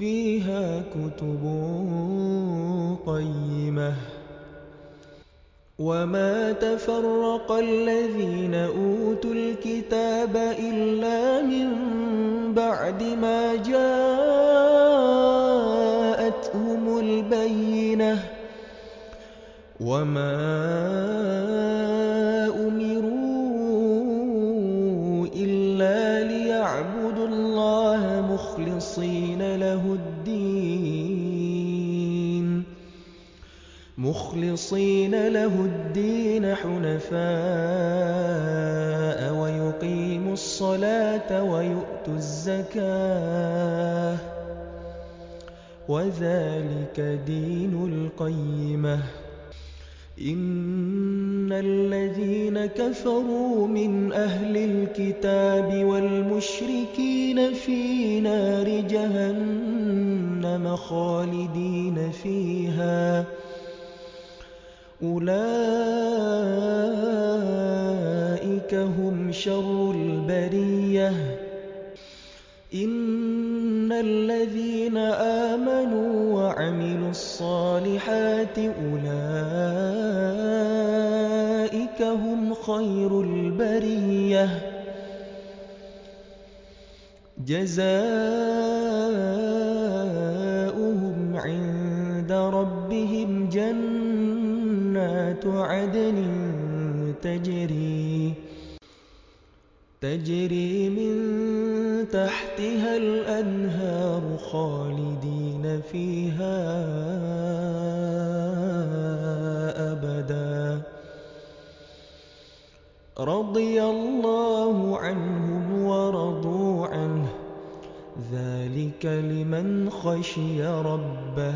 فيها كتب قيمة وما تفرق الذين أوتوا الكتاب إلا من بعد ما جاءتهم البينة. وما مخلصين له الدين. مخلصين له الدين حنفاء ويقيموا الصلاة ويؤتوا الزكاة. وذلك دين القيمة. إن الذين كفروا من أهل الكتاب والمشركين في نار جهنم خالدين فيها. أولئك هم شر البرية. إن الذين آمنوا وعملوا الصالحات أولئك هم خير البرية. جزاؤهم عند ربهم جنات عدن تجري تجري من تحتها الأنهار خالدين فيها أبدا. رضي الله عنهم ورضوا لمن خشي ربه